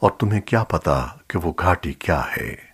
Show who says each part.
Speaker 1: اور تمہیں کیا پتا کہ وہ گھاٹی کیا ہے؟